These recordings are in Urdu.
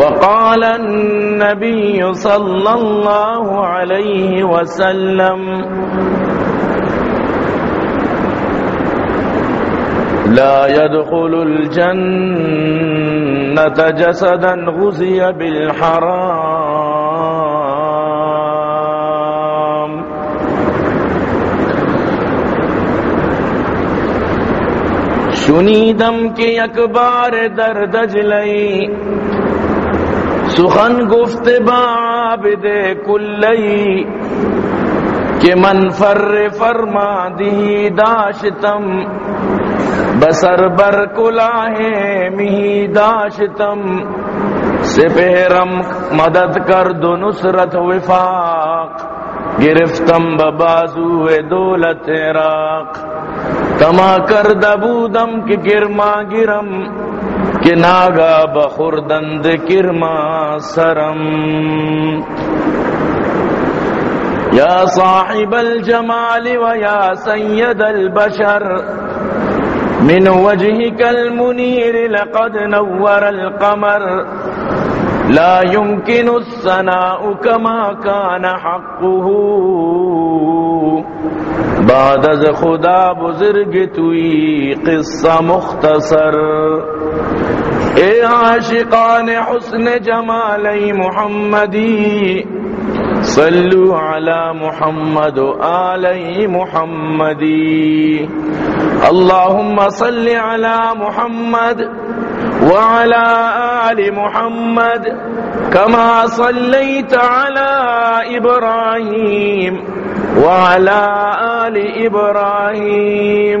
وقال النبي صلى الله عليه وسلم لا يدخل الجنة جسدا غزي بالحرام. شنیدم کے اکبار دردج لئی سخن گفت بابد کلی کہ من فر فرما دی داشتم، بسر بر کلاہ می داشتم سپہرم مدد کر دو نصرت وفاق، گرفتم ببازو دولت راق تما کر دبودم کہ گرما گرم کہ ناگا بخوردند کرما سرم۔ یا صاحب الجمال و یا سید البشر۔ من وجهك المنير لقد نور القمر۔ لا يمكن الثناء كما كان حقه۔ بعد از خدا بزرگ توی قصہ مختصر۔ اے عاشقان حسن جمالی محمدی صلو علی محمد و آلی محمدی اللهم صل على محمد وعلى آل محمد كما صليت على إبراهيم وعلى آل إبراهيم.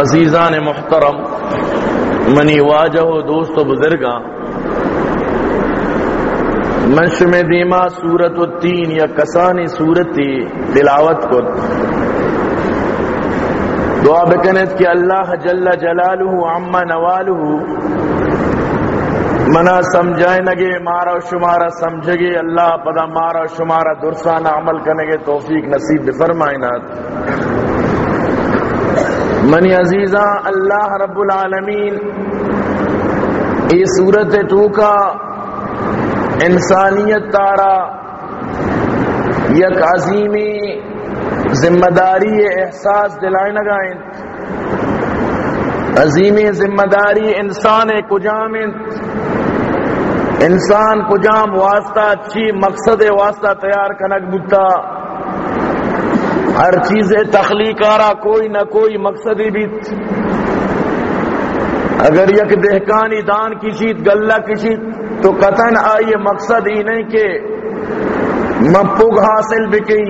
عزیزان محترم، منی واجہ دوست و بزرگاں منشم دیما سورت التین یا کسانی سورتی تلاوت کو۔ دعا بکنت کہ اللہ جل جلالہ عما نوالہ، منا سمجھائے نگے، مارا شمارا سمجھ گے اللہ پدا مارا شمارا درسانہ عمل کرنے گے توفیق نصیب بفرمائنات منی عزیزہ اللہ رب العالمین، یہ صورت تو کا انسانیت تارا، یک عظیمی ذمہ داری احساس دلائے لگائیں عظیم ذمہ داری انسان کجام انسان کجام واسطہ، اچھی مقصد واسطہ تیار کنک بتا ہر چیز تخلیق آرا، کوئی نہ کوئی مقصد بھی۔ اگر یک دہکانی دان کسی گلہ کسی تو قطن آئیے مقصد ہی نہیں کہ مپوگ حاصل بکی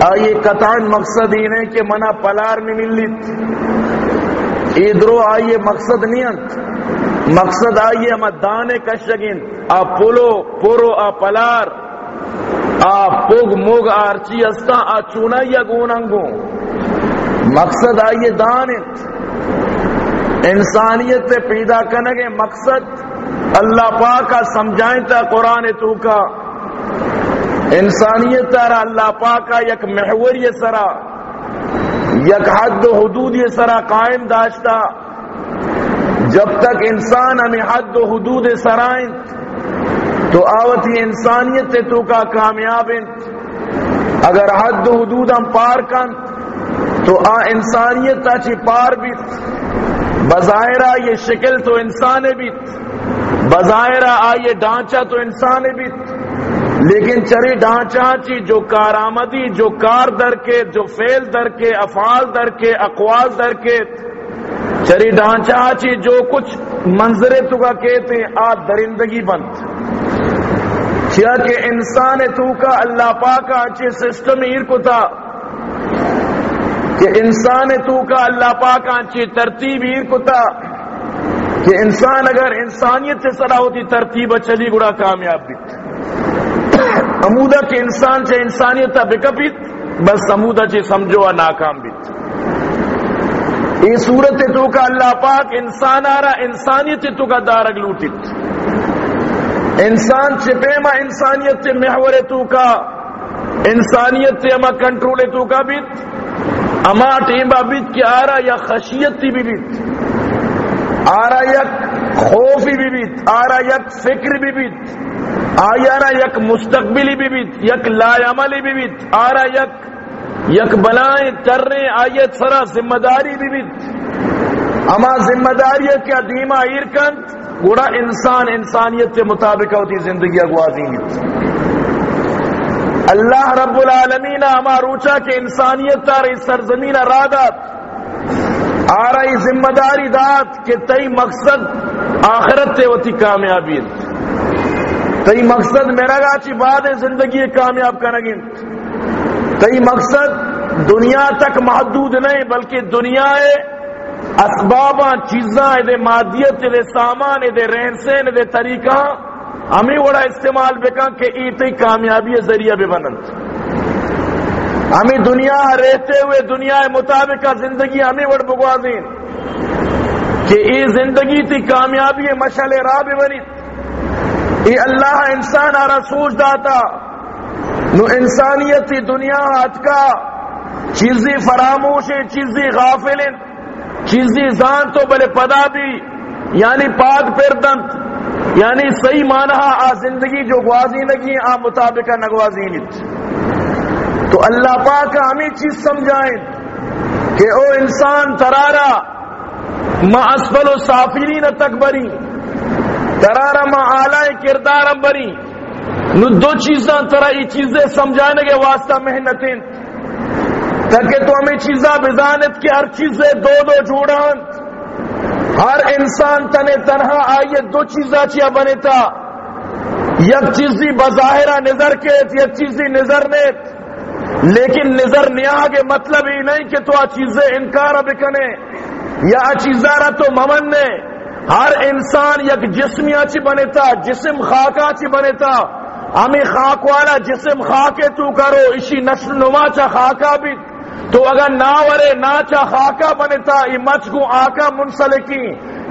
آئیے قطن مقصد ہی نہیں کہ منا پلار میں ملیت ادھرو آئیے مقصد نہیں مقصد آئیے ہم دانے کشگین۔ آ پولو پورو آ پلار۔ آ پوگ موگ آرچی استا آ چونا یا گوننگو مقصد آئیے دانت۔ انسانیت سے پیدا کرنے کے مقصد اللہ پاک کا سمجھائیں تا قرآن تو کا۔ انسانیت تارا اللہ پاک کا یک محور یہ سرا۔ یک حد و حدود یہ سرا قائم داشتا۔ جب تک انسان ہمیں حد و حدود سرائیں تو آوتی انسانیت سے تو کا کامیاب اگر حد و حدود ہم پار کن، تو آ انسانیت تا چی پار بھی بظاہرہ یہ شکل تو انسان بھی بظاہرہ آئیے ڈھانچہ تو انسان بھی لیکن چری ڈھانچہ چی جو کارآمدی، جو کار در کے، جو فیل در کے، افعال در کے، اقوال در کے۔ چری ڈھانچہ چی جو کچھ منظرے تو کا کہتے آ درندگی بند۔ کیا کہ انسان تو کا اللہ پاک اچھے سسٹم ہیر کو تھا، کہ انسان تو کا اللہ پاک آنچی ترتیب ہی کتا کہ انسان اگر انسانیت سے سرا ہوتی، ترتیب چلی گڑا کامیاب بیت امودہ کے انسان سے انسانیت بکپیت، بس امودہ چی سمجھو ناکام بیت یہ صورت تو کا اللہ پاک انسان آ رہا انسانیت تو کا دارگ لوٹت انسان چپے ما انسانیت سے محور تو کا، انسانیت سے اما کنٹرول تو کا بیت، اما ٹیمبا بیت کی آرا یا خشیت تی بھی بیت۔ آرا یک خوفی بھی بیت، آرا یک فکر بھی بیت آیارا یک مستقبلی بھی بیت، یک لا عملی بھی بیت، آرا یک یک بلائیں کرنے، آیت سرا ذمہ داری بھی بیت۔ اما ذمہ داری کیا دیما ایرکن گوڑا انسان انسانیت کے مطابق ہوتی زندگی اگوازی اللہ رب العالمین ہما روچا کے انسانیت تاری سرزمین رادت آ رہی ذمہ داری دات کہ تئی مقصد آخرت تے ہوتی کامیابی۔ تئی مقصد میرا گا چی بعد زندگی کامیاب کرنگی تئی مقصد دنیا تک محدود نہیں بلکہ دنیا ہے اسباباں، چیزاں دے مادیت دے سامان دے رہن سہن دے طریقہ، ہمیں وڑا استعمال بکا کہ ایتی کامیابی ذریعہ بھی بنند ہمیں دنیا رہتے ہوئے، دنیا مطابق زندگی ہمیں وڑ بگوازین کہ ای زندگی تی کامیابی مشل راہ بھی بنی۔ ای اللہ انسان آرہ سوچ داتا۔ نو انسانیت دنیا ہاتھ کا۔ چیزی فراموش چیزی غافل چیزی زان تو بلے پدا بھی یعنی پاک پردنت یعنی صحیح مانا آ زندگی جو گوازی لگی، آ مطابق نگوازی نیت تو اللہ پاک ہمیں چیز سمجھائیں کہ او انسان ترارا، ما اسفل و سافرین تک بری، ترارا ما آلائے کردارم بری۔ نو دو چیزاں ترا یہ چیزیں سمجھانے کے واسطہ محنتیں۔ تاکہ تو ہمیں چیزاں بزانت کی ہر چیزیں دو دو جوڑان۔ ہر انسان تنے تنہا آئیے دو چیزاں چیا بنے تھا یک چیزی بظاہرہ نظر کے، یک چیزی نظر نے۔ لیکن نظر نیا کے مطلب ہی نہیں کہ تو آ چیزیں انکار بکنے یا چیزارہ تو ممن نے۔ ہر انسان یک جسمی چی بنے تھا جسم خاکا چی بنے تھا ہمیں خاک والا جسم خاکے تو کرو، اسی نشل نما چا خاکا بھی۔ تو اگر نہ ورے، نہ چا خاکا بنتا ای مچ گو آکا منسلکی،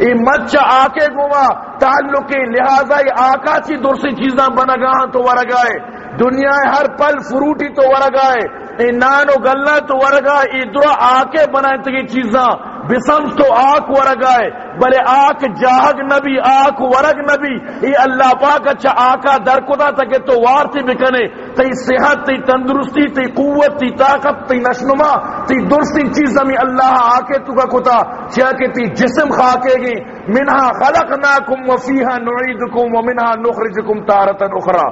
ای مچ آکے گوا، تعلقی، لہذا ای آکا چی درسی چیزاں بنگا تو ورگائے دنیا ہر پل فروٹی تو ورگائے، ای نان و گلہ تو ورگائے، ای درہ آکے بنائیں تکی چیزاں بسم تو آک ورگ آئے، بلے آک جاہگ نبی آک ورگ نبی۔ ای اللہ پاک اچھا آکا در کدا تکے تو وارتی بکنے، تی صحت، تی تندرستی، تی قوت، تی طاقت، تی نشنما، تی درستی چیز ہمیں اللہ آکے تو کا کتا چاہ کہ تی جسم خاکے گی۔ منہا خلقناکم وفیہا نعیدکم ومنہا نخرجکم تارتا اخرى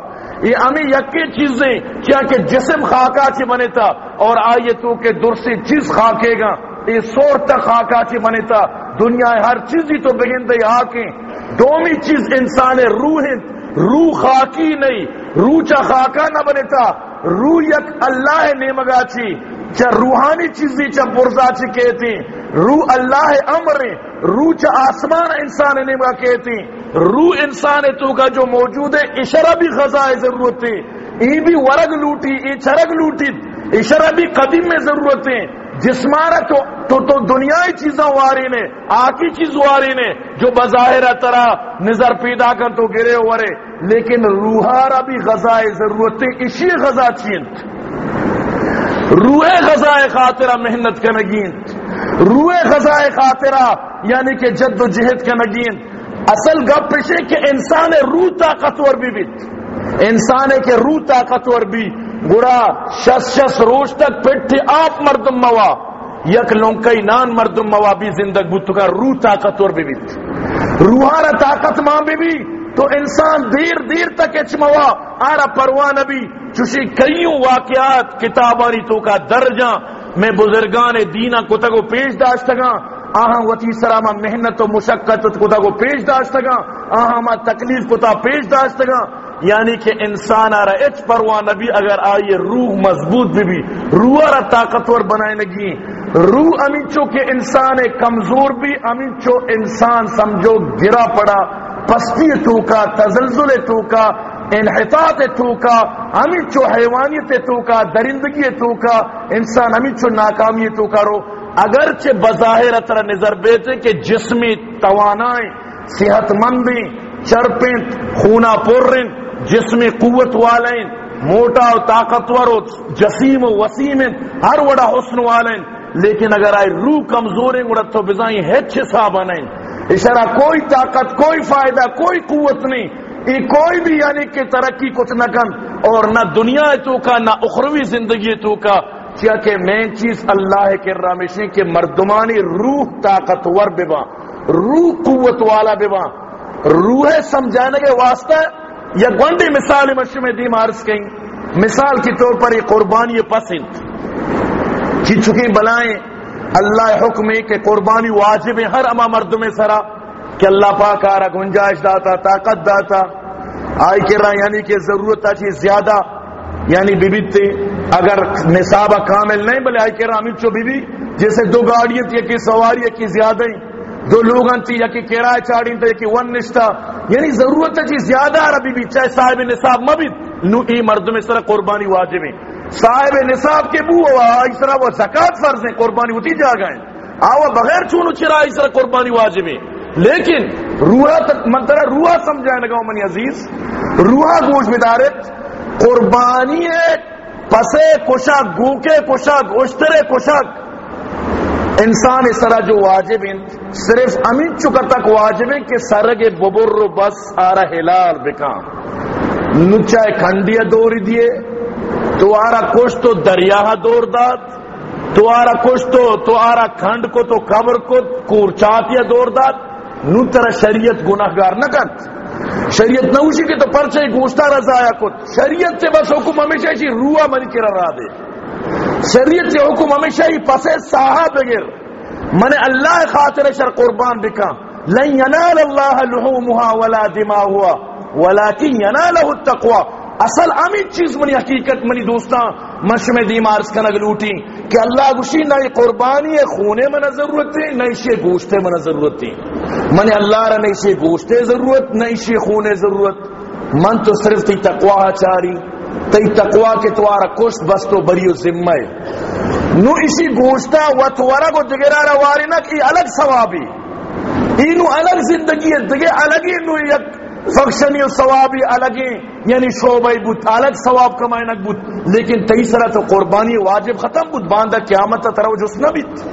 یہ ہمیں یکی چیزیں کیا کہ جسم خاکا چی بنے تا، اور آئیے تو کہ درسی چیز خاکے گا۔ یہ سور تک خاکا چی دنیا ہر چیز ہی تو بگن دے آکیں۔ دومی چیز انسان روح روح خاکی نہیں، روح چا خاکا نہ بنے تا روح یک اللہ نیمگا چی چا روحانی چیزی چا برزا چی کہتی۔ روح اللہ امر، روح چا آسمان انسان نیمگا کہتی۔ روح انسان تو کا جو موجود ہے اشرا بھی غذا ضرورت ہے۔ ای بھی ورگ لوٹی، ای چرگ لوٹی اشرا بھی قدیم میں ضرورت ہے۔ جسمارا تو تو, تو دنیای چیزاں واری نے آکی چیز واری نے جو بظاہر طرح نظر پیدا کر تو گرے ورے لیکن روحارا بھی غذا ضرورت اسی غذا چینت روح غذا خاطرہ محنت کا نگین۔ روح غذا خاطرہ یعنی کہ جد و جہد کا نگین۔ اصل گپ پیشے کہ انسان روح طاقتور بھی بیت انسان کے روح طاقتور بھی گڑا شس شس روز تک پٹھ آپ مردم موا، یک لونکئی نان مردم موا بھی زندگ بت کا روح طاقتور بھی بیت۔ روحارا طاقت ماں بھی بھی، تو انسان دیر دیر تک اچموا آرا پروان بھی، چوشی کئیوں واقعات، کتابانی تو کا درجہ۔ میں بزرگان دینا کو تگو پیش داشتگاں آہاں وطی سرامہ محنت و مشقت کو پیش داشتگاں آہاں ما تکلیف کو تا پیش داشتگاں یعنی کہ انسان آ رہا اچ پروان نبی اگر آئیے روح مضبوط بھی بھی، روح آ طاقتور بنائے لگی۔ روح امینچو کے انسان کمزور بھی امینچو انسان سمجھو گرا پڑا، پستی تو کا تزلزل تو کا انحطاط تو کا چو حیوانیت تو کا درندگی تو کا انسان ہمیں چو ناکامی توکا رو۔ اگرچہ بظاہر اطرا نظر بیتے کہ جسمی توانائیں صحت مندیں چرپیں خونا پرن جسمی قوت والیں، موٹا و طاقتور و جسیم و وسیم ہر وڑا حسن والیں، لیکن اگر آئے روح کمزور ہیں، گڑا تو بزائیں ہیچ حساب آنائیں اشارہ کوئی طاقت، کوئی فائدہ، کوئی قوت نہیں۔ یہ کوئی بھی یعنی کہ ترقی کچھ نہ کن اور نہ دنیا تو کا، نہ اخروی زندگی تو کا۔ کیا کہ مین چیز اللہ کے رامشی کے مردمانی روح طاقتور ببا روح قوت والا ببا روح سمجھانے کے واسطہ یا گنڈی مثال مشروع میں دیم عرض کہیں مثال کے طور پر یہ قربانی پسند۔ کی چکی بلائیں۔ اللہ حکم کہ قربانی واجب ہے ہر اما مرد میں سرا۔ کہ اللہ پاک آ رہا گنجائش داتا، طاقت داتا۔ آئی کہ رہا یعنی کہ ضرورت چیز زیادہ یعنی بی اگر نصاب کامل نہیں بلے آئی کہ رہا چو بی بی جیسے دو گاڑیاں تھی یکی سواری یکی زیادہ ہی۔ دو لوگاں تھی یکی کرائے چاڑی تھی یکی ون نشتا یعنی ضرورت چیز جی زیادہ آ رہا بی بی چاہے صاحب نصاب مبید نو ای مرد میں سر قربانی واجب ہے۔ صاحب نصاب کے بو ہوا اس طرح وہ زکات فرض ہے قربانی ہوتی جا گئے آوا بغیر چونو چرا اس طرح قربانی واجب ہے۔ لیکن روحا تک منترا روحا سمجھائے لگا منی عزیز، روحا گوش بدارت، قربانی ہے پسے کشک گوکے کشک، اشترے کشک۔ انسان اس طرح جو واجب ہیں، صرف امین چکر تک واجب ہیں کہ سرگ ببر بس آرہ ہلال بکام۔ نچائے کھنڈیا دوری دیے تو آرا کچھ تو دریا دور داد، تو آرا کچھ تو تو آرا کھنڈ کو تو قبر کو کورچاتیا دور داد۔ نو ترا شریعت گناہ گار نہ کت شریعت نوشی کے تو پرچے گوشتا رضایا کت شریعت سے بس حکم ہمیشہ ہی روح من کے رضا دے۔ شریعت سے حکم ہمیشہ ہی پسے ساہا بغیر۔ من اللہ خاطر شر قربان بکا۔ لن ینال اللہ لحومها ولا دماؤها ولكن يناله التقوى اصل امین چیز منی حقیقت منی دوستاں مشم دیمارس کا نگ لوٹی، کہ اللہ گوشی نہ قربانی خونے من ضرورت ہے نہ اسے گوشتے من ضرورت ہے۔ من اللہ را نہ اسے گوشتے ضرورت نہ اسے خونے ضرورت۔ من تو صرف تی تقوا چاری، تی تقوا کے توارا کشت بس تو بریو ذمہ ہے۔ نو اسی گوشتا و توارا کو دگرا رواری نہ کی الگ ثوابی۔ اینو الگ زندگی ہے، دگے الگ ہی نو یک فکشنی ثوابی الگ یعنی شعبہ بود الگ ثواب کمائنک بود لیکن تیسرا تو قربانی واجب ختم بود باندھا قیامت ترو جس نہ بیت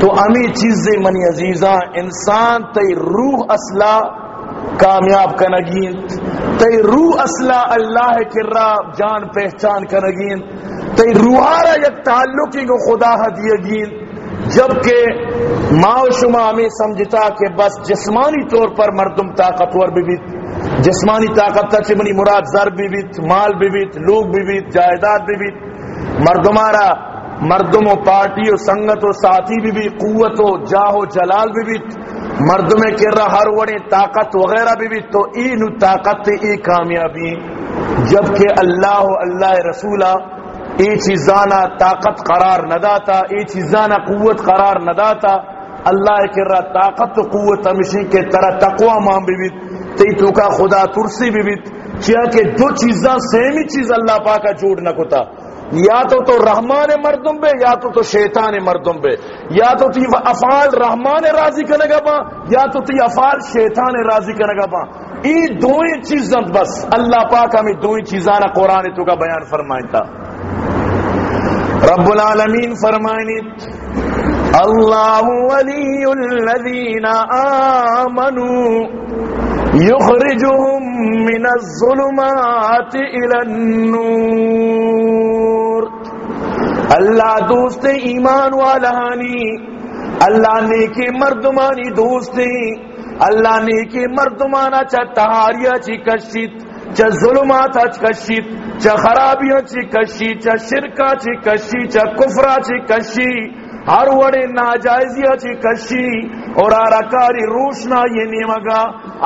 تو امی چیزیں منی عزیزاں، انسان تی روح اصلہ کامیاب کنگین تی روح اصلہ اللہ کرا جان پہچان کنگین تی روحارا یک تعلقی کو خدا حدیگین جبکہ ماں شما ہمیں سمجھتا کہ بس جسمانی طور پر مردم طاقتور بھی بیت جسمانی طاقت تا چمنی مراد زر بھی بیت مال بھی بیت لوگ بھی بیت جائیداد بھی بیت مردمارا مردم و پارٹی و سنگت و ساتھی بھی بھی قوت و جاہ و جلال بھی بیت مردم کر رہا ہر وڑے طاقت وغیرہ بھی بیت تو ای نو طاقت ای کامیابی۔ جبکہ اللہ و اللہ رسولہ ای چیزانا طاقت قرار نہ داتا ای چیزانا قوت قرار نہ داتا اللہ کرا طاقت و قوت ہمیشہ کے طرح تقوی مان بھی بیت تی تو کا خدا ترسی بھی بیت کیا کہ دو چیزاں سیمی چیز اللہ پاکا جوڑ نہ کتا یا تو تو رحمان مردم بے، یا تو تو شیطان مردم بے۔ یا تو تی افعال رحمان راضی کرنے گا با یا تو تی افعال شیطان راضی کرنے گا با ای دوئی چیزاں بس، اللہ پاک ہمیں دوئی چیزاں قرآن تو کا بیان فرمائیں تا رب العالمین فرمائیں اللہ ولی الذین آمنوا یخرجهم من الظلمات الى النور۔ اللہ دوست ایمان والہانی اللہ نے کے مردمانی دوستی اللہ نے کے مردمانا چا تہاریا چی کشید چا ظلمات چ کشید چا خرابیاں چی کشی چا شرکا چی کشی چا کفرا چی کشی ہر وڑے ناجائزیا چی کشی اور آرا کاری روشنا یہ نیمگا،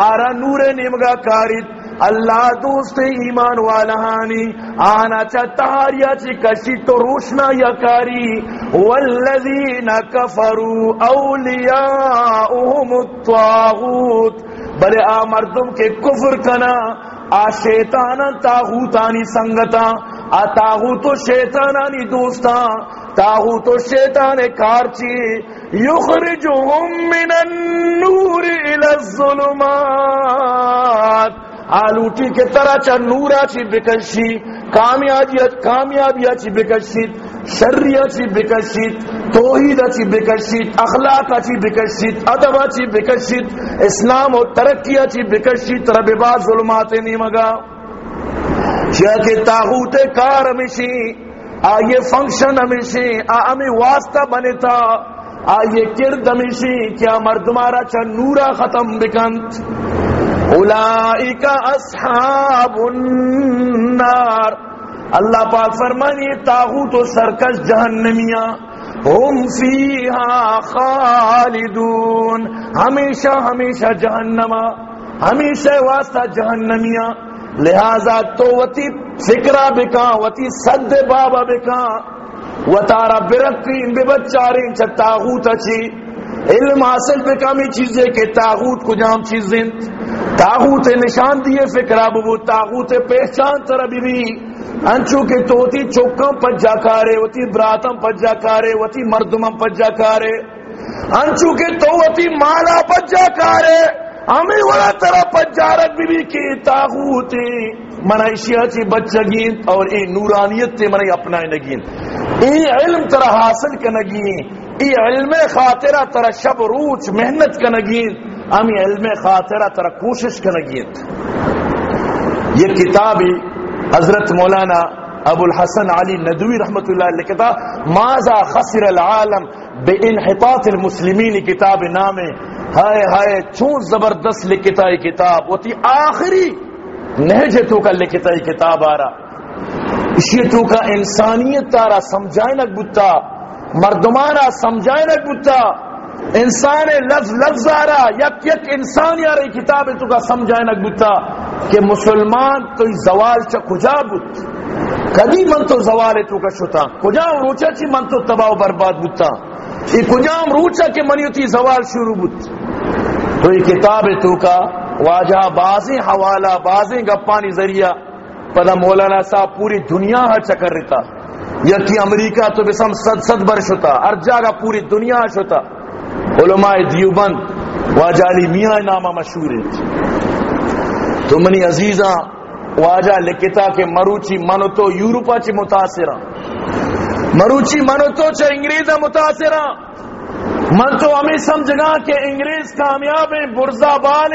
آرا نور نیمگا کاریت۔ اللہ دوست ایمان والہانی آنا چا چی کشی تو روشنا یا کاری۔ والذین کفروا اولیاؤہم الطاغوت۔ بلے آ مردم کے کفر کنا، آ شیطانا تاغوتانی سنگتا۔ آ تاغوت و شیطانانی دوستا۔ تاغوت و شیطان کارچی۔ یخرجهم من النور الى الظلمات۔ آلوٹی کے طرح چا نورا چی بکشی کامیابیت کامیابیا چی بکشید شریعہ چی بکشید توحید چی بکشید اخلاق چی بکشید ادب چی بکشید اسلام و ترقی چی بکشید رب باز ظلمات نیمگا چیا کہ تاغوت کار ہمیشی آئیے فنکشن ہمیشی آمی واسطہ بنے تھا آئیے کرد ہمیشی کیا مردمارا چا نورا ختم بکند۔ اولائک اصحاب النار اللہ پاک فرمانی تاغوت و سرکش جہنمیاں ہم فیہا خالدون۔ ہمیشہ ہمیشہ جہنما، ہمیشہ واسطہ جہنمیاں۔ لہذا تو وتی فکرہ بکا، وتی صد بابا بکا۔ وطارا برکین بے بچارین چا اچھی علم حاصل پہ بکامی چیزیں کہ تاغوت کو جام چیزیں تاغوت نشان دیے فکرہ ببو تاغوت پہچان تر بھی بھی۔ انچو کے توتی چوکم پجا کارے، وتی براتم پجا کارے، وتی مردمم پجا کارے۔ انچو کے تو وتی مالا پجا کارے۔ ہمیں وڑا طرح پجارت بھی بھی کی تاغوتی منع اشیاء چی بچگین اور ای نورانیت تے منع اپنائے نگین۔ ای علم طرح حاصل کنگین۔ ای علم خاطرہ طرح شب روچ محنت کنگین امی علم خاطرہ طرح کوشش کنگین یہ کتابی حضرت مولانا ابو الحسن علی ندوی رحمت اللہ علیہ کتاب ماذا خسر العالم بے انحطاط المسلمین? کتاب نام ہائے ہائے، چون زبردست لکھتا ہے کتاب۔ وہ تھی آخری نہجے تو کا لکھتا ہے کتاب آ رہا اسی تو کا انسانیت تارا سمجھائے نک بتا مردمانا سمجھائے نک بتا انسان لفظ لفظ آ رہا یک یک انسان آ رہی کتاب تو کا سمجھائے نک بتا کہ مسلمان تو زوال چا کجا بت کدی من تو زوال تو کا شتا؟ کجا روچا چی من تو تباہ و برباد بتا یہ کجام روچا کہ منیتی زوال شروع بت تو یہ کتاب تو کا واجہ بازیں حوالہ بازیں گپانی ذریعہ، پدا مولانا صاحب پوری دنیا ہر چکر رہتا۔ یکی امریکہ تو بسم صد صد برش ہوتا، ہر جگہ پوری دنیا ہر ہوتا۔ علماء دیوبند، واجہ علی میاں نامہ مشہور ہے تو منی عزیزاں، واجہ لکھتا کہ مروچی منو تو یورپا چی متاثرہ۔ مروچی منو تو چا انگریزہ متاثرہ۔ من تو ہمیں سمجھگا کہ انگریز کامیاب ہیں برزا بال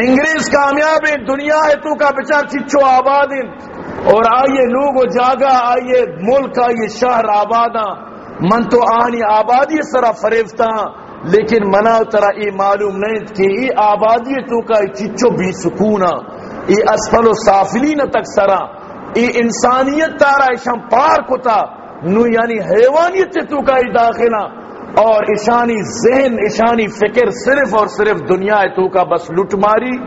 انگریز کامیاب ہیں، دنیا ہے تو کا بچار چچو آباد ہیں۔ اور آئیے لوگ و جاگا آئیے ملک، آئیے شہر آبادا من تو آنی آبادی سرا فریفتا لیکن منا ترا ای معلوم نہیں کہ ای آبادی تو کا چچو بھی سکونا۔ ای اسفل و سافلین تک سرا۔ ای انسانیت تارا اشم پار کتا۔ نو یعنی حیوانیت تو کا ای داخلہ۔ اور اشانی ذہن اشانی فکر صرف اور صرف دنیا تو کا بس لٹ ماری،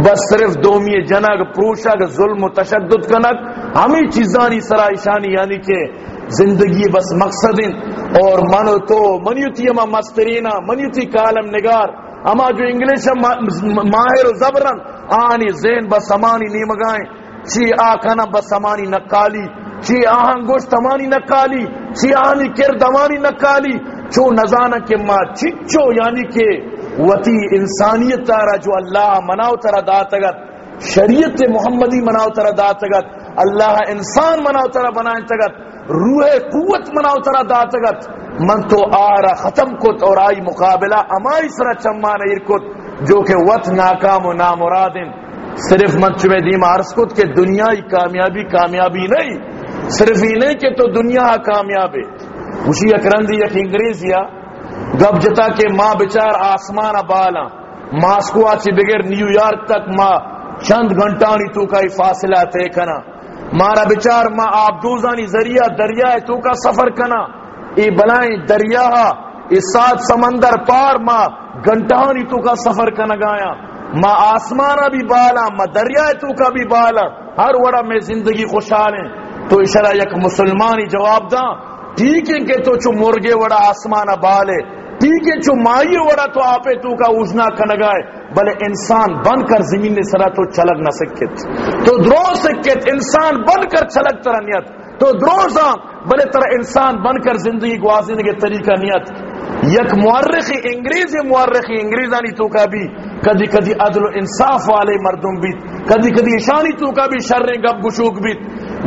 بس صرف دومی جنگ، پروشک، ظلم و تشدد کنک ہمیں چیزانی سرا اشانی یعنی کہ زندگی بس مقصد اور منو تو منیتی اما مسترینا منیتی کالم نگار۔ اما جو انگلش ماہر و زبرن، آنی ذہن بس امانی نیمگائیں۔ چی آکھنا بس امانی نکالی۔ چی آہن گوشت امانی نکالی۔ چی آنی کرد امانی نکالی۔ چو نزانہ کے ماں چچو یعنی کہ وتی انسانیت تارا جو اللہ مناو ترا داتگت، شریعت محمدی مناو ترا داتگت، اللہ انسان مناو ترا بنائیں تگت روح قوت مناو ترا داتگت۔ من تو آرا ختم کت اور آئی مقابلہ امائی سرا چمان ایر کت جو کہ وط ناکام و نامرادن۔ صرف من چوے دیم عرض کت کہ دنیا کامیابی کامیابی نہیں، صرف ہی نہیں کہ تو دنیا کامیاب ہے۔ اسی اکرندی یک انگریزیا گب جتا کہ ماں بچار آسمان بالا ماسکو آچی بغیر نیو یارک تک ماں چند گھنٹانی تو کا فاصلہ تے کنا۔ مارا بچار ماں آپ دوزانی ذریعہ دریا تو کا سفر کنا۔ ای بلائیں دریا، ای سات سمندر پار ماں گھنٹانی تو کا سفر کنا گایا۔ ماں آسمانہ بھی بالا ماں دریا تو کا بھی بالا۔ ہر وڑا میں زندگی خوشحال ہیں۔ تو اشارہ یک مسلمانی جواب دا ٹھیک ہے کہ تو چو مرگے وڑا آسمان بالے ٹھیک ہے چو مائی وڑا تو آپے تو کا اوجنا کنگائے بلے انسان بن کر زمین نے سرا تو چلک نہ سکت۔ تو درو سکت، انسان بن کر چلک ترہ نیت۔ تو درو سا بلے ترہ انسان بن کر زندگی گوازنے کے طریقہ نیت۔ یک مورخی انگریزی مورخی انگریزانی تو کا بھی کدی کدی عدل و انصاف والے مردم بیت کدی کدی اشانی تو کا بھی شر گب گشوک بیت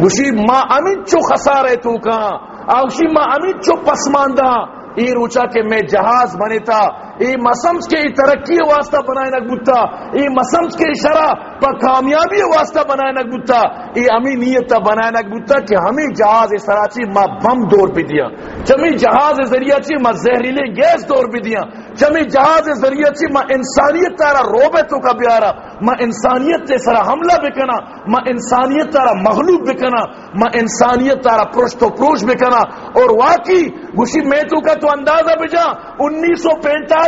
گشی ما امین چو خسارے تو کہاں آوشی ما امید چو پسماندہ ای روچا کہ میں جہاز بنے تھا۔ ای مسمس کے ترقی واسطہ بنائے نک بتا ای مسمس کے اشارہ پر کامیابی واسطہ بنائے نک بتا ای امی نیت بنائے نک بتا کہ ہمیں جہاز اس طرح چی ما بم دور بھی دیا۔ چمی جہاز ذریعہ چی ما زہریلے گیس دور بھی دیا۔ چمی جہاز ذریعہ چی ما انسانیت تارا روبے تو کا بیارا۔ ما انسانیت تے سرا حملہ بکنا ما انسانیت تارا مغلوب بکنا ما انسانیت تارا پرشت و پروش بکنا۔ اور واقعی، گوشی میں تو کا تو اندازہ بجا انیس سو پینتالیس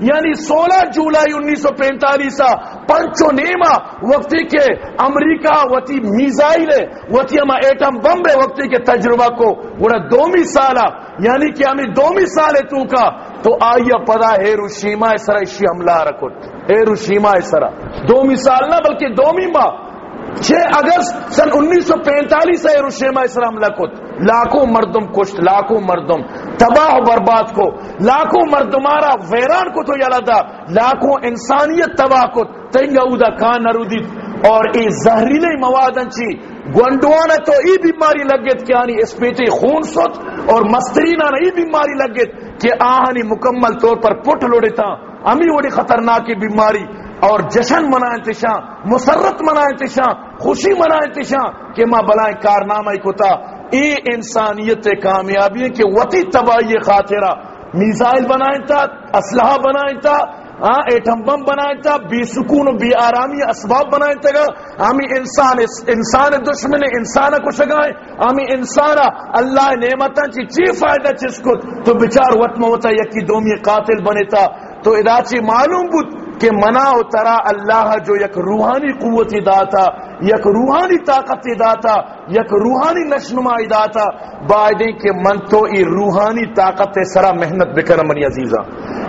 یعنی سولہ جولائی انیس سو پینتالیس پنچو نیما وقتی کے امریکہ وتی میزائل وتی اما ایٹم بم ہے، وقتی کے تجربہ کو وہ دومی سالہ یعنی کہ ہمیں دومی سال ہے تو کا، تو آئیے پدا ہیرو شیما اسرا اشی حملہ رکھت ہیرو شیما اسرا دومی سال نہ، بلکہ دومی ماہ۔ چھ اگست سن انیس سو پینتالیس ہے روشیما اسلام لکت لاکھوں مردم کشت، لاکھوں مردم۔ تباہ و برباد کو، لاکھوں مردمارا ویران کو تو یلدا لاکھوں انسانیت تباہ کو۔ تنگا اودا کان نرودید اور ای زہریلی موادن چی گونڈوانا تو ای بیماری لگت کہ آنی اس پیٹے خون سوت۔ اور مسترین آنا ای بیماری لگت کہ آہنی مکمل طور پر پٹ لوڑے تھا امی وڑی خطرناک بیماری۔ اور جشن منائیں تشاں مسرت منائیں تشاں خوشی منائیں تشاں کہ ماں بلائیں کارنامہ کتا ای انسانیت کامیابی کہ وطی تباہی خاطرہ۔ میزائل بنائیں تا، اسلحہ بنائیں تا ہاں ایٹم بم بنائیں تا بی سکون و بی آرامی اسباب بنائیں تا ہمیں انسان انسان دشمن، انسان کو شگائیں۔ ہمیں انسان اللہ نعمتاں چی چی فائدہ چس کو۔ تو بچار وط موتا یکی دومی قاتل بنے تا۔ تو ادا چی معلوم بود کہ منا و ترا اللہ جو یک روحانی قوت داتا، یک روحانی طاقت داتا، یک روحانی نشنمائی داتا بائدیں کہ من تو ای روحانی طاقت سرا محنت بکر منی عزیزہ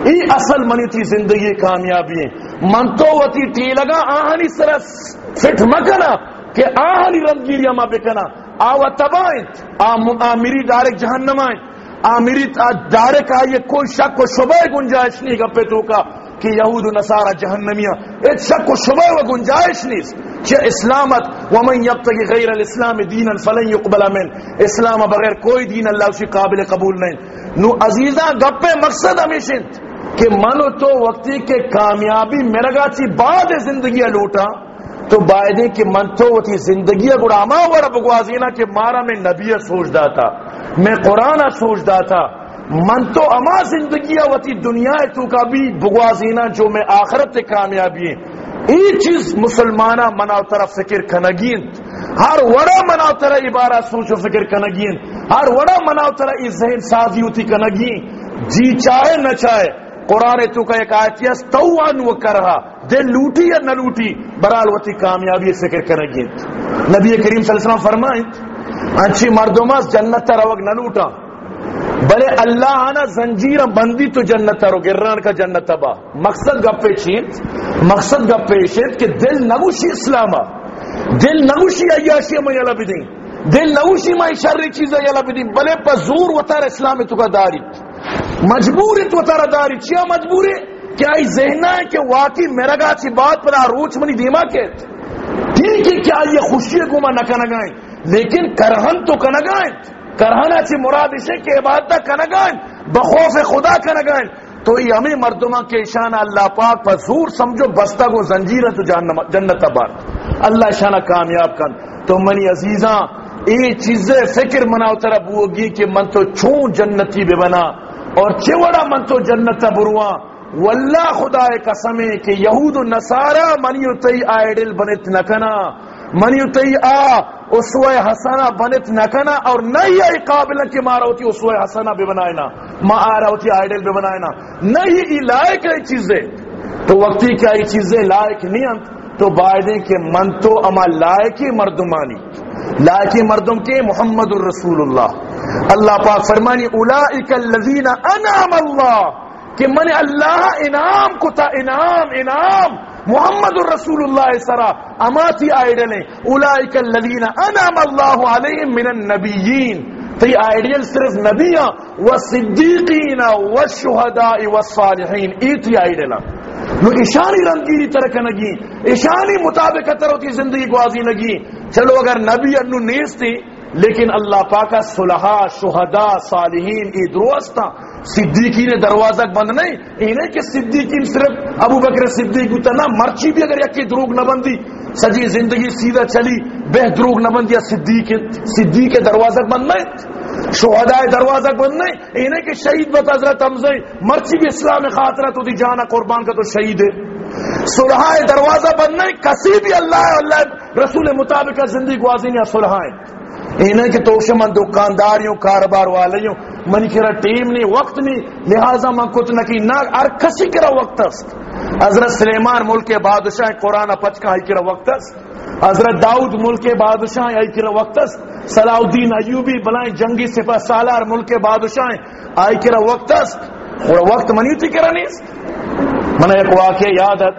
ای اصل منی تھی زندگی کامیابی ہے من تو وتی ٹی لگا آہنی سرا فٹ مکنا کہ آہنی رنگیری اما بکنا۔ آوا تبائت آمیری ڈارک جہنم آئیں آمیری ڈارک آئیے کوئی شک و شبہ گنجائش نہیں گپے تو کا۔ کہ یہود و نصارہ جہنمیہ، ایک شک و شبہ و گنجائش نہیں کہ اسلامت ومن یبتغی غیر الاسلام دینا فلن یقبل من اسلام بغیر کوئی دین اللہ اسی قابل قبول نہیں۔ نو عزیزاں، گپے مقصد ہمیشہ کہ منو تو وقتی کے کامیابی میرا گا چی بعد زندگی لوٹا، تو بائدے کہ من تو وہ زندگی گڑا ما وڑا بگوازینا کہ مارا میں نبی سوچ دا تھا میں قرآن سوچ دا تھا من تو اما زندگی وہ تھی دنیا تو کا بھی بگوازینا جو میں آخرت کامیابی ای چیز مسلمانہ مناو طرف فکر کنگین۔ ہر وڑا مناو طرح عبارہ سوچ و فکر کنگین۔ ہر وڑا مناو طرح ای ذہن سازی ہوتی کنگین۔ جی چاہے نہ چاہے، قرآن تو کا ایک آیت یس تو وہ کر رہا لوٹی یا نہ لوٹی، برال وتی کامیابی فکر کرے گی نبی کریم صلی اللہ علیہ وسلم فرمائیں اچھی مردوں جنت روگ نہ لوٹا۔ بلے اللہ آنا زنجیر بندی تو جنت رو گران کا جنت با مقصد گپے چیت، مقصد گپے چیت کہ دل نگوشی اسلاما دل نگوشی عیاشی میں یلا بدیں دل نگوشی میں شر چیزیں یلا بدیں بلے پر زور وطار اسلام تو کا داری۔ مجبور تو تارا داری۔ چیا مجبور؟ ہے کیا ہی ذہنہ ہے کہ واقعی میرا گا چی بات پر روچ منی دیما کے؟ ٹھیک ہے کیا یہ خوشی کو میں نہ کنگائیں۔ لیکن کرہن تو کنگائیں۔ کرہن اچھی مراد اسے کہ عبادت کنگائیں بخوف خدا کنگائیں تو یہ ہمیں مردمہ کے اشانہ اللہ پاک پر زور سمجھو، بستہ کو زنجیر ہے تو جنت بات اللہ اشانہ کامیاب کن۔ تو منی عزیزاں یہ چیزیں فکر مناؤ طرح بوگی کہ من تو چون جنتی بے بنا۔ اور چوڑا من تو جنت بروا واللہ خدا قسم کہ یہود و نصارا منیو تی آئیڈل بنت نکنا منیو تی آ اسوہ حسنہ بنت نکنا اور نہیں آئی قابل کہ مارا ہوتی اسوہ حسنہ بے بنائنا ما آ رہا ہوتی آئیڈل بے بنائنا نہیں لائق ہے چیزیں۔ تو وقتی کیا ای چیزیں لائق نہیں انت تو بائدیں کہ من تو اما لائق مردمانی۔ لائق مردم کے محمد الرسول اللہ۔ اللہ پاک فرمانی اولئک الذین انعم اللہ۔ کہ من اللہ انعام کو تا، انعام انعام۔ محمد الرسول اللہ سرا اماتی آئیڈلیں اولئک الذین انعم اللہ علیہم من النبیین۔ تی آئیڈیل صرف نبیاں و صدیقین و شہداء و صالحین ایتی آئیڈیلاں نو ایشانی رنگیری طرح نگی، ایشانی مطابق تر ہوتی زندگی گوازی نگی۔ چلو اگر نبی انو نیستی لیکن اللہ پاکا صلحہ شہداء، صالحین ای درستا صدیقین دروازہ بند نہیں انہیں کہ صدیقین صرف ابو بکر صدیق ہوتا نا مرچی بھی اگر یکی دروگ نہ بندی، سجی زندگی سیدھا چلی، بہ دروگ نہ بندی صدیق صدیق دروازہ بند نہیں، شہداء دروازہ بند نہیں انہیں کہ شہید بت حضرت حمزہ، مرچی بھی اسلام خاطرہ تو دی جانا، قربان کا تو شہید ہے۔ صلحہ دروازہ بند نہیں، کسی بھی اللہ اللہ رسول مطابق زندگی گوازی یا صلحہ انہیں کہ تو من دکانداریوں، کاروبار والیوں من کرا ٹیم نہیں وقت نہیں لہذا من کت نکی نہ ار کسی کرا وقت است؟ حضرت سلیمان ملک بادشاہ قرآن پچ کا ہی کرا وقت است؟ حضرت داؤد ملک بادشاہ ہی کرا وقت است؟ صلاح الدین ایوبی بلائیں جنگی سپاہ سالار ملک بادشاہ آئی کرا وقت است؟ اور وقت منی تھی کرا نہیں من ایک واقعہ یاد ہے،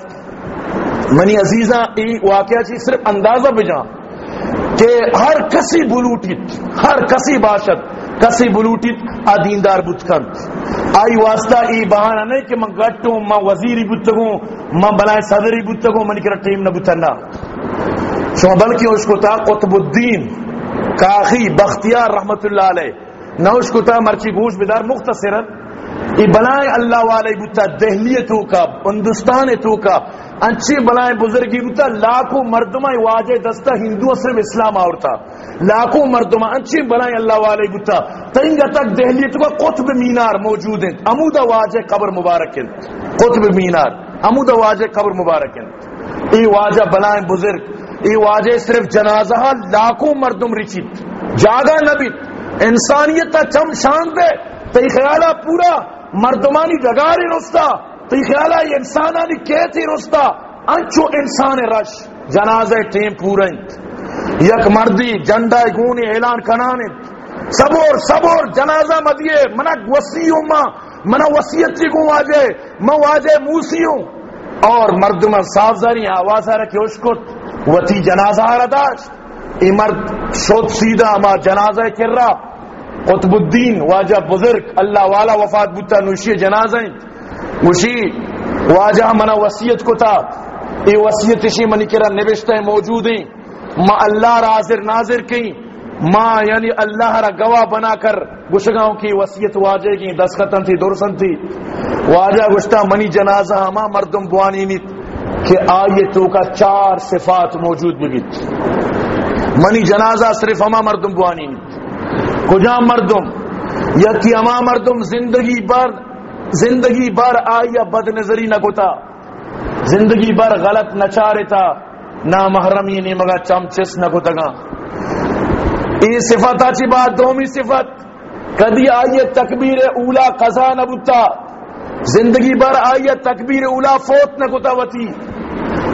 منی عزیزہ، ای واقعہ چی، صرف اندازہ بجا کہ ہر کسی بلوٹیت، ہر کسی باشد کسی بلوٹیت آدیندار بتکن آئی واسطہ ای بہانہ نہیں کہ من گٹوں من وزیری بتگوں من بلائیں صدری بتگوں من کرا ٹیم نہ بتنا شما بلکہ اس کو تا قطب الدین، کاخی، بختیار رحمت اللہ علیہ، نہ اس کو تا مرچی گوش بدار مختصرا۔ ای بلائیں اللہ والے بتا دہلی تو کا، ہندوستان تو کا انچی بلائیں بزرگی بتا لاکھوں مردمہ واجہ دستہ ہندو صرف اسلام آورتا۔ لاکھوں مردمہ، انچی بلائیں اللہ والے بتا تنگا تک دہلی تو قطب مینار موجود ہیں۔ امودہ واجہ قبر مبارک ہیں۔ قطب مینار امودہ واجہ قبر مبارک ہیں۔ ای واجہ بلائیں بزرگ ای واجہ صرف جنازہ، لاکھوں مردم رچیت جاگا نبی، انسانیت تا چم شان دے۔ تی خیالہ پورا، مردمانی ڈگاری نستا تو یہ خیال ہے انسان آنی کہتی رستا انچو انسان رش۔ جنازہ ٹیم پورن یک مردی، جنڈا، گونی، اعلان کنانے سبور سبور، جنازہ مدیے۔ منا وسیعوں ماں۔ منا وسیعت کو واجے میں واجے موسیوں اور مرد من صاف زاری آواز آ رکھے اشکت وتی جنازہ رداش ای مرد شد سیدھا ما جنازہ کر رہا قطب الدین، واجہ بزرگ، اللہ والا وفات بتا نوشی جنازہ ہیں۔ وشی واجہ منا وسیعت کو تھا یہ وسیعت شی منی کرا نوشتہ موجود ہیں ما اللہ را حاضر ناظر کہیں ماں یعنی اللہ را گواہ بنا کر گشگاؤں کی وسیعت واجے کی، دستخطن تھی، درسن تھی۔ واجہ گشتا منی جنازہ ہما مردم بوانی نیت کہ آئیے تو کا چار صفات موجود بگیت۔ منی جنازہ صرف ہما مردم بوانی نیت کجا مردم؟ یکی ہما مردم زندگی بر زندگی بر آئیے بد نظری نہ گتا زندگی بر غلط نہ چارتا نہ محرمی نہیں مگا چمچس نہ گتگا ای صفت اچھی بات، دومی صفت۔ کدی آئیے تکبیر اولا قضا نہ بتا زندگی بھر آئیے تکبیر اولا فوت نہ کتا وتی۔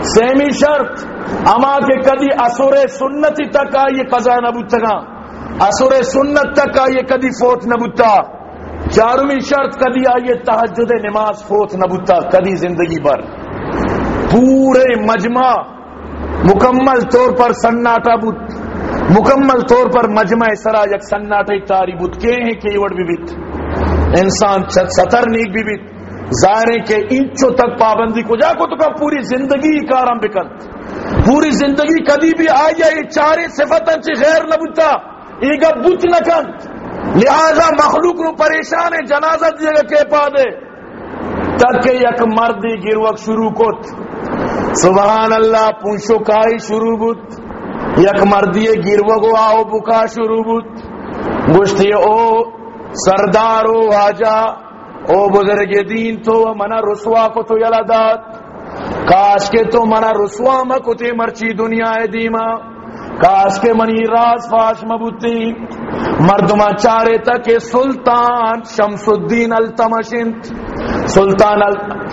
سیمی شرط، اما کے کدی اصور سنتی تک آئیے قضا نہ بتگا اصور سنت تک آئیے کدی فوت نہ بتا چارمی شرط کدی آئیے تحجد نماز فوت نہ بتا کدی زندگی بھر۔ پورے مجمع مکمل طور پر سناٹا بت مکمل طور پر مجمع سرا یک سناٹے تاری بت کے ہیں کہ ایوڑ بھی بیت انسان ستر نیک بھی بیت ظاہر کے انچوں تک پابندی کو جا کو تو کہا پوری زندگی کارم بکت پوری زندگی کدی بھی آئی یہ چارے صفتن چی غیر نبتا ایگا بت نکند لہذا مخلوق نو پریشان ہے، جنازہ دیگا کے پا دے۔ تک کہ یک مردی گروک شروع کت۔ سبحان اللہ پونشو کائی شروع بت یک مردی گیرو گو آو بکا شروع بود گوشتی او سردار او آجا۔ او بزرگ دین تو منا رسوا کو تو یلا داد کاش کے تو منا رسوا مکتے مرچی دنیا دیما۔ کاش کے منی راز فاش مبوتی مردمہ چارے تک سلطان شمس الدین التمشنت سلطان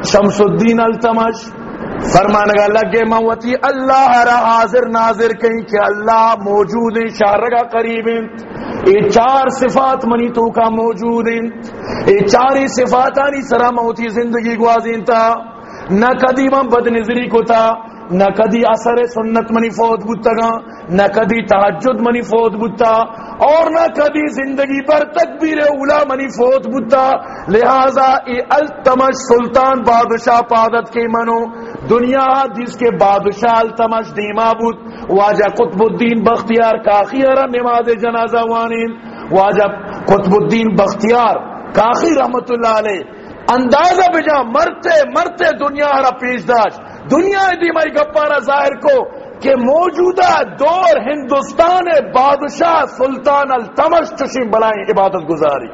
شمس الدین التمش۔ فرمان گا لگے موتی، اللہ را حاضر ناظر کہیں کہ اللہ موجود ہیں، شارگا قریب ہیں۔ اے چار صفات منی تو کا موجود ہیں۔ اے چاری صفات آنی سرا موتی زندگی گوازین تا۔ نہ کدی من بد نظری کو تا نہ کدی اثر سنت منی فوت بوتا گا، نہ کدی تحجد منی فوت بوتا، اور نہ کبھی زندگی پر تکبیر اولا منی فوت بتا لہذا ای التمش سلطان بادشاہ پادت کے منو۔ دنیا جس کے بادشاہ التمش دیما بود۔ واجہ قطب الدین بختیار کاخی ارہ نماز جنازہ وانین۔ واجہ قطب الدین بختیار کاخی رحمت اللہ علیہ۔ اندازہ بجا مرتے مرتے دنیا ہرا پیش داشت دنیا دیمائی گپارا ظاہر کو کہ موجودہ دور ہندوستان بادشاہ سلطان التمش چشی بلائیں عبادت گزاری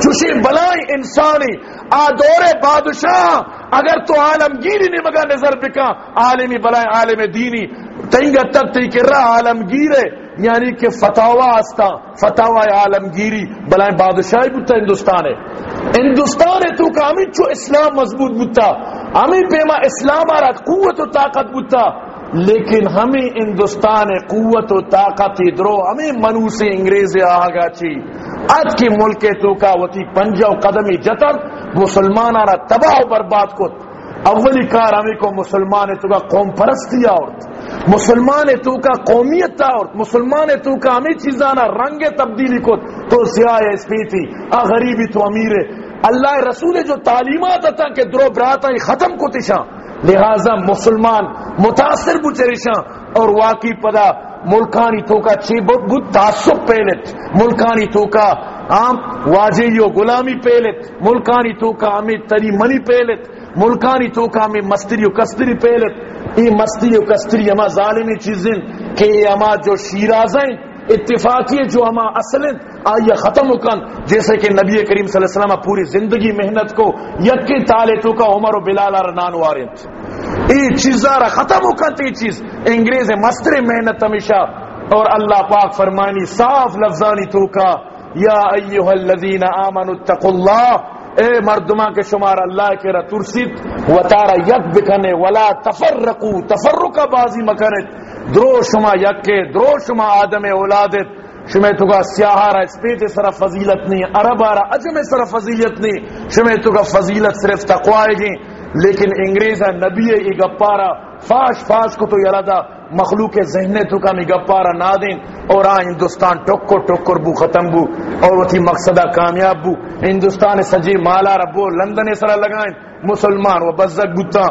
چشی بلائیں انسانی۔ آ دور بادشاہ، اگر تو عالمگیری نہیں مگا نظر بکا، عالمی بلائیں عالم دینی۔ تینگا تب تی کر رہا عالمگیر ہے یعنی کہ فتاوہ آستا فتاوہ عالمگیری بلائیں بادشاہی بتا ہندوستان ہے ہندوستان ہے تو کہ ہمیں چو اسلام مضبوط بتا ہمیں پیما اسلام آرہ قوت و طاقت بتا لیکن ہمیں ہندوستان قوت و طاقت درو، ہمیں منوس انگریز آگا چی۔ آج کی ملک تو کا وتی پنجا قدمی جتر، مسلمان آنا تباہ و برباد کت۔ اولی کار ہمیں کو مسلمان تو کا قوم پرستی عورت مسلمان تو کا قومیت تا عورت مسلمان تو کا ہمیں چیزانا رنگ تبدیلی کت تو سیاہ اسپیتی، آ غریبی تو امیر اللہ رسول جو تعلیمات تھا کہ درو براتا ختم کو تشاں لہذا مسلمان متاثر بچریشاں اور واقعی پدا ملکانی توکا چی بود بود تعصب پیلت۔ ملکانی توکا عام واجی و غلامی پیلت۔ ملکانی توکا ہمیں تری منی پیلت۔ ملکانی توکا ہمیں مستری و کستری پیلت. ای مستری و کستری ہما ظالمی چیزیں کہ یہ ہما جو شیرازیں اتفاقی جو ہما اصل آئیے ختم کن. جیسے کہ نبی کریم صلی اللہ علیہ وسلم پوری زندگی محنت کو یکی تالے تو کا عمر و بلال نان وارنت ای چیزا را ختم کن تی چیز. انگریز مستر محنت ہمیشہ. اور اللہ پاک فرمانی صاف لفظانی تو کا، یا ایوہ الذین آمنوا اتقوا اللہ اے مردمہ کے شمار اللہ کے را ترسید و تارا یک بکنے ولا تفرقو، تفرق بازی مکنت درو شما یکے، درو شما آدم اولادت۔ شما تو کا سیاہارا اسپیت سر فضیلت نہیں عربارا اجم سر فضیلت نہیں شما تو کا فضیلت صرف تقوائے گی جی، لیکن انگریز نبی ای گپارا، فاش فاش کو تو یلادا مخلوق ذہن تو کا می گپارا نہ دین اور آ ہندوستان ٹکر ٹکر بو ختم بو اور وہ تھی مقصدہ کامیاب بو ہندوستان سجی مالا ربو لندن سرا لگائیں مسلمان و بزک بوتا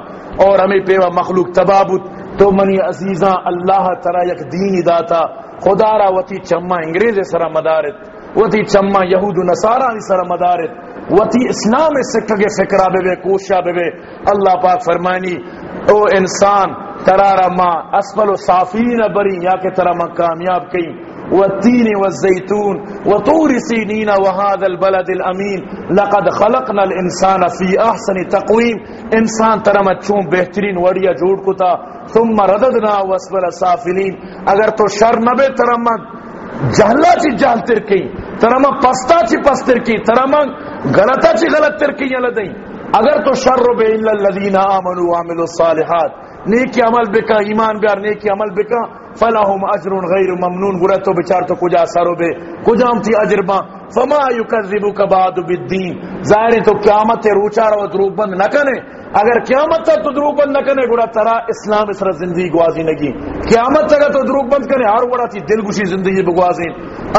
اور ہمیں پیوا مخلوق تباہ بوت تو منی عزیزاں اللہ تعالی یک دین داتا خدا را وتی چما انگریز سرا مدارت وتی چما یہود و نصارا سرا مدارت وتی اسلام سکھے فکرہ بے بے کوشا بے اللہ پاک فرمانی او انسان ترارا ما اسفل و صافین بری یا کہ ترا ما کامیاب کئی والتين والزيتون وطور سينين وهذا البلد الأمين لقد خلقنا الإنسان في أحسن تقويم انسان ترمت چون بہترین وڑیا جوڑ کتا، ثم رددنا واسفل سافلین. اگر تو شر نبے ترمت جہلا چی جہل ترکی ترمت پستا چی پستر کی ترمت غلطا چی غلط ترکی یلدیں اگر تو شر بے الا الذين امنوا وعملوا الصالحات نیکی عمل بکا، ایمان بیار نیکی عمل بکا فلاهم اجر غیر ممنون گرا تو بچار تو کجا سرو بے؟ کجا ہم تھی اجر با فما یکذبک بعد بالدین ظاہر تو قیامت روچا رو دروغ بند نہ کنے اگر قیامت تک تو دروغ بند نہ کنے گڑا ترا اسلام اسرا زندگی گوازی نگی قیامت تک تو دروغ بند کنے ہر گڑا تھی دل گشی زندگی بگوازی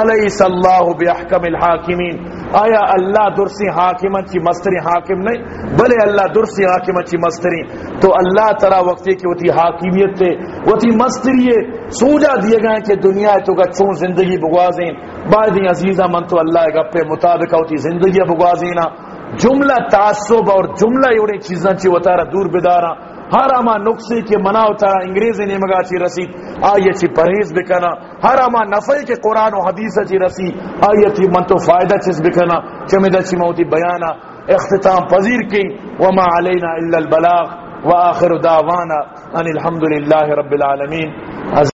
الیس اللہ باحکم الحاکمین آیا اللہ درسی حاکم چی مستری حاکم نہیں؟ بلے اللہ درسی حاکم چی مستری۔ تو اللہ ترا وقتی کہ وتی حاکمیت تے وتی مستری سوجا دیے گئے کہ دنیا تو کا چون زندگی بگوازیں بعد عزیزہ من تو اللہ گپے مطابق ہوتی زندگی بگوازینا۔ جملہ تعصب اور جملہ یوڑے چیزاں چی وطارہ دور بدارا۔ ہر اما نقصی کے منع اتارا انگریزی نمگا چی رسید آئیے چی پرہیز بکنا۔ ہر اما نفعی کے قرآن و حدیث چی رسی، آئیے چی من تو فائدہ چیز بکنا۔ چمیدہ چی موتی بیانا، اختتام پذیر کی وما علینا الا البلاغ۔ وآخر دعوانا ان الحمدللہ رب العالمین۔